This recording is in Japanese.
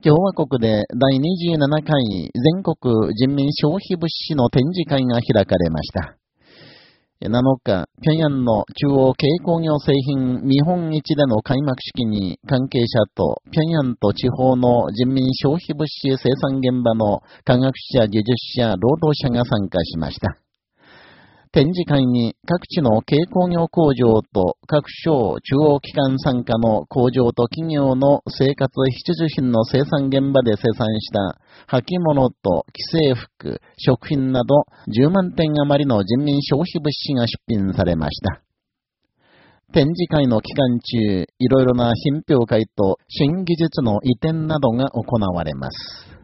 共和国で第27回全国人民消費物資の展示会が開かれました。7日、平壌の中央軽工業製品見本市での開幕式に関係者と平壌と地方の人民消費物資生産現場の科学者、技術者、労働者が参加しました。展示会に各地の軽工業工場と各省中央機関参加の工場と企業の生活必需品の生産現場で生産した履物と既製服、食品など10万点余りの人民消費物資が出品されました。展示会の期間中、いろいろな品評会と新技術の移転などが行われます。